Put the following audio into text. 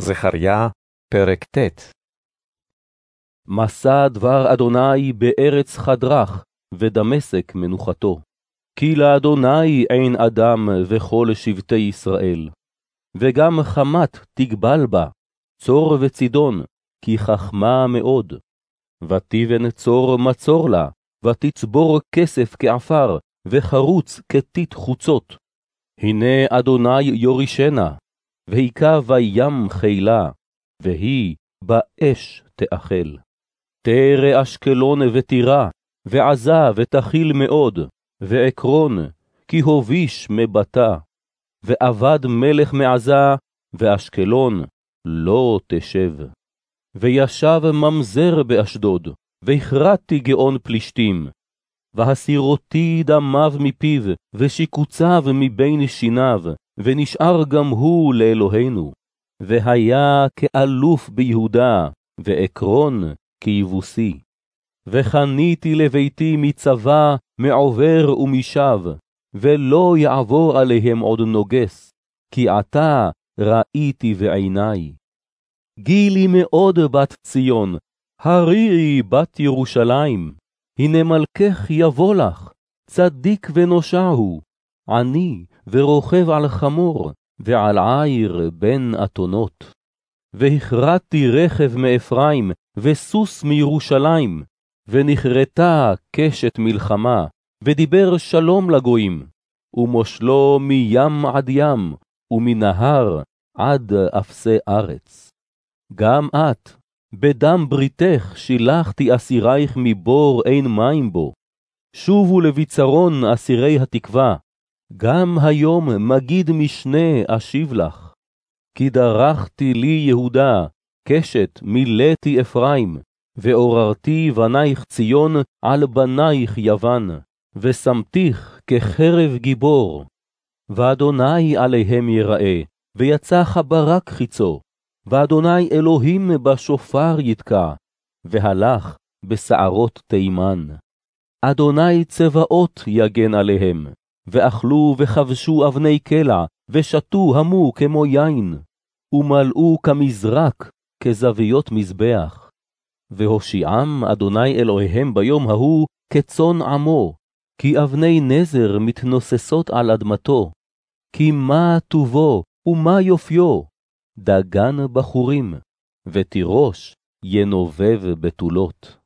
זכריה, פרק ט' מסע דבר אדוני בארץ חדרך, ודמשק מנוחתו. כי לאדוני אין אדם וכל שבטי ישראל. וגם חמת תגבל בה, צור וצידון, כי חכמה מאוד. ותבן צור מצור לה, ותצבור כסף כעפר, וחרוץ כתית חוצות. הנה אדוני יורישנה, והיכה בים חילה, והיא באש תאכל. תרא אשקלון ותירה, ועזה ותכיל מאוד, ועקרון, כי הוביש מבטה. ואבד מלך מעזה, ואשקלון לא תשב. וישב ממזר באשדוד, והכרעתי גאון פלישתים. והסירותי דמיו מפיו, ושיקוציו מבין שיניו, ונשאר גם הוא לאלוהינו. והיה כאלוף ביהודה, ועקרון כיבוסי. וחניתי לביתי מצבא, מעובר ומשב, ולא יעבור עליהם עוד נוגס, כי עתה ראיתי בעיני. גילי מאוד בת ציון, הריעי בת ירושלים, הנה מלכך יבוא לך, צדיק ונושע הוא, עני ורוכב על חמור, ועל עיר בין אתונות. והכרעתי רכב מאפרים, וסוס מירושלים, ונכרתה קשת מלחמה, ודיבר שלום לגויים, ומושלו מים עד ים, ומנהר עד אפסי ארץ. גם את, בדם בריתך שילחתי אסירייך מבור אין מים בו. שובו לביצרון אסירי התקווה, גם היום מגיד משנה אשיב לך. כי דרכתי לי יהודה, קשת מילאתי אפרים, ועוררתי בנייך ציון על בנייך יוון, ושמתיך כחרב גיבור. ואדוני עליהם יראה, ויצא חברק חיצו, ואדוני אלוהים בשופר יתקע, והלך בסערות תימן. אדוני צבאות יגן עליהם, ואכלו וכבשו אבני קלע, ושתו המו כמו יין, ומלאו כמזרק, כזוויות מזבח. והושיעם אדוני אלוהיהם ביום ההוא כצאן עמו, כי אבני נזר מתנוססות על אדמתו. כי מה טובו ומה יופיו, דגן בחורים, ותירוש ינובב בתולות.